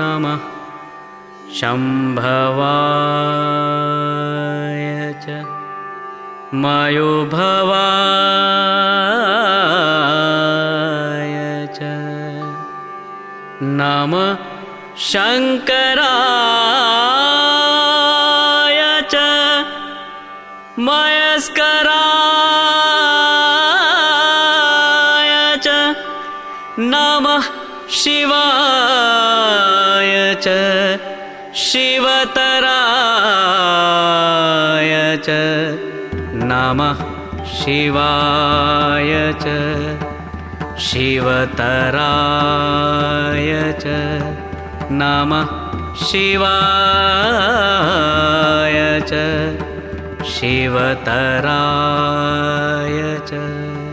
नमः। शम्भवाय च मयोभवाय च नम। शङ्कराय च मयस्कर नमः शिवाय च शिवतराय च नमः शिवाय च शिवतराय च नमः शिवाय च शिवतराय च